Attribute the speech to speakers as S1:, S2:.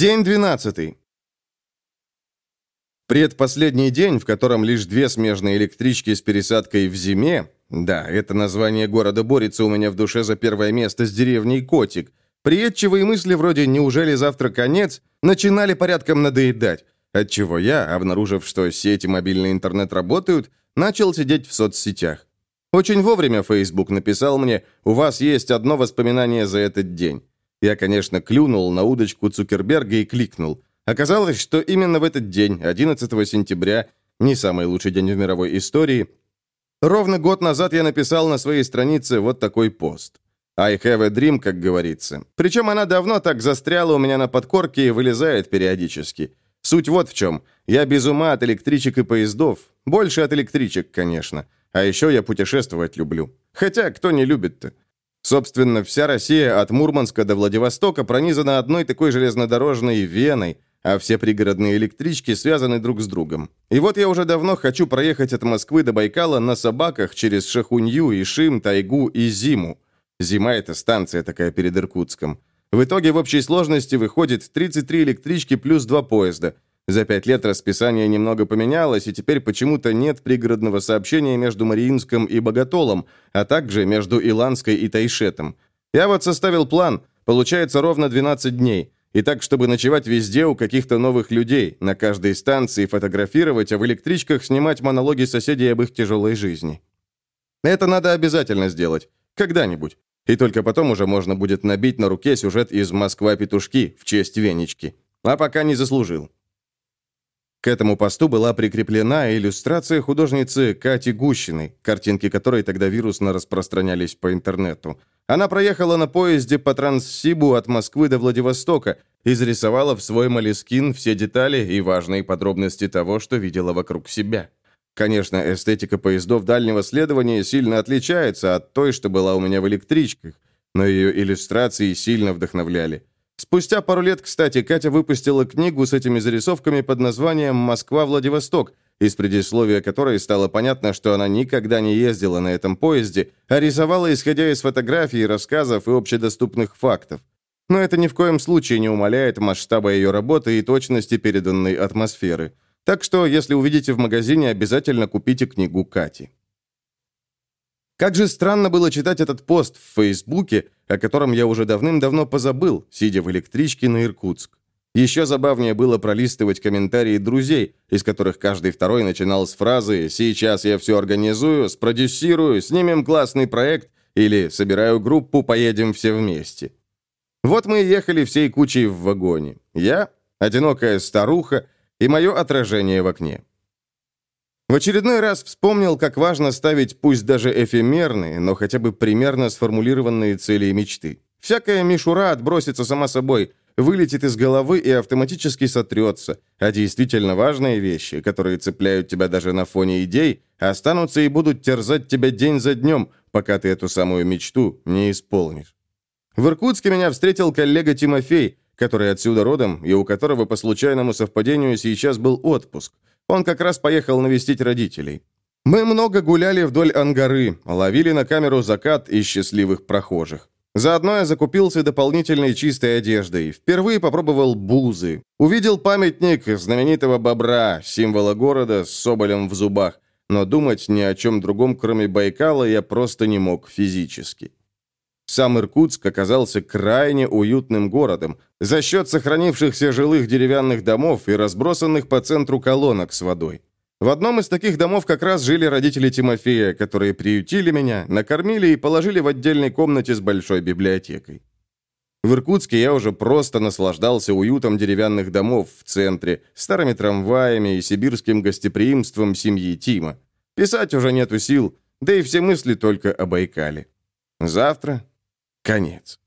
S1: День 12. Предпоследний день, в котором лишь две смежные электрички с пересадкой в зиме, да, это название города борется у меня в душе за первое место с деревней Котик, приедчивые мысли вроде «неужели завтра конец?» начинали порядком надоедать, отчего я, обнаружив, что сети мобильный интернет работают, начал сидеть в соцсетях. Очень вовремя Facebook написал мне «У вас есть одно воспоминание за этот день». Я, конечно, клюнул на удочку Цукерберга и кликнул. Оказалось, что именно в этот день, 11 сентября, не самый лучший день в мировой истории, ровно год назад я написал на своей странице вот такой пост. I have a dream, как говорится. Причем она давно так застряла у меня на подкорке и вылезает периодически. Суть вот в чем. Я без ума от электричек и поездов. Больше от электричек, конечно. А еще я путешествовать люблю. Хотя, кто не любит-то? Собственно, вся Россия от Мурманска до Владивостока пронизана одной такой железнодорожной веной, а все пригородные электрички связаны друг с другом. И вот я уже давно хочу проехать от Москвы до Байкала на собаках через Шахунью, Ишим, Тайгу и Зиму. Зима — это станция такая перед Иркутском. В итоге в общей сложности выходит 33 электрички плюс два поезда — за пять лет расписание немного поменялось, и теперь почему-то нет пригородного сообщения между Мариинском и Боготолом, а также между Иланской и Тайшетом. Я вот составил план, получается ровно 12 дней. И так, чтобы ночевать везде у каких-то новых людей, на каждой станции фотографировать, а в электричках снимать монологи соседей об их тяжелой жизни. Это надо обязательно сделать. Когда-нибудь. И только потом уже можно будет набить на руке сюжет из «Москва-петушки» в честь Венечки. А пока не заслужил. К этому посту была прикреплена иллюстрация художницы Кати Гущиной, картинки которой тогда вирусно распространялись по интернету. Она проехала на поезде по Транссибу от Москвы до Владивостока, изрисовала в свой молескин все детали и важные подробности того, что видела вокруг себя. Конечно, эстетика поездов дальнего следования сильно отличается от той, что была у меня в электричках, но ее иллюстрации сильно вдохновляли. Спустя пару лет, кстати, Катя выпустила книгу с этими зарисовками под названием «Москва-Владивосток», из предисловия которой стало понятно, что она никогда не ездила на этом поезде, а рисовала, исходя из фотографий, рассказов и общедоступных фактов. Но это ни в коем случае не умаляет масштаба ее работы и точности переданной атмосферы. Так что, если увидите в магазине, обязательно купите книгу Кати. Как же странно было читать этот пост в Фейсбуке, о котором я уже давным-давно позабыл, сидя в электричке на Иркутск. Еще забавнее было пролистывать комментарии друзей, из которых каждый второй начинал с фразы «Сейчас я все организую, спродюсирую, снимем классный проект» или «Собираю группу, поедем все вместе». Вот мы ехали всей кучей в вагоне. Я, одинокая старуха и мое отражение в окне. В очередной раз вспомнил, как важно ставить пусть даже эфемерные, но хотя бы примерно сформулированные цели и мечты. Всякая мишура отбросится сама собой, вылетит из головы и автоматически сотрется, а действительно важные вещи, которые цепляют тебя даже на фоне идей, останутся и будут терзать тебя день за днем, пока ты эту самую мечту не исполнишь. В Иркутске меня встретил коллега Тимофей, который отсюда родом и у которого по случайному совпадению сейчас был отпуск – он как раз поехал навестить родителей. Мы много гуляли вдоль Ангары, ловили на камеру закат из счастливых прохожих. Заодно я закупился дополнительной чистой одеждой. Впервые попробовал бузы. Увидел памятник знаменитого бобра, символа города с соболем в зубах. Но думать ни о чем другом, кроме Байкала, я просто не мог физически. Сам Иркутск оказался крайне уютным городом за счет сохранившихся жилых деревянных домов и разбросанных по центру колонок с водой. В одном из таких домов как раз жили родители Тимофея, которые приютили меня, накормили и положили в отдельной комнате с большой библиотекой. В Иркутске я уже просто наслаждался уютом деревянных домов в центре, старыми трамваями и сибирским гостеприимством семьи Тима. Писать уже нету сил, да и все мысли только о Байкале. Завтра Конец.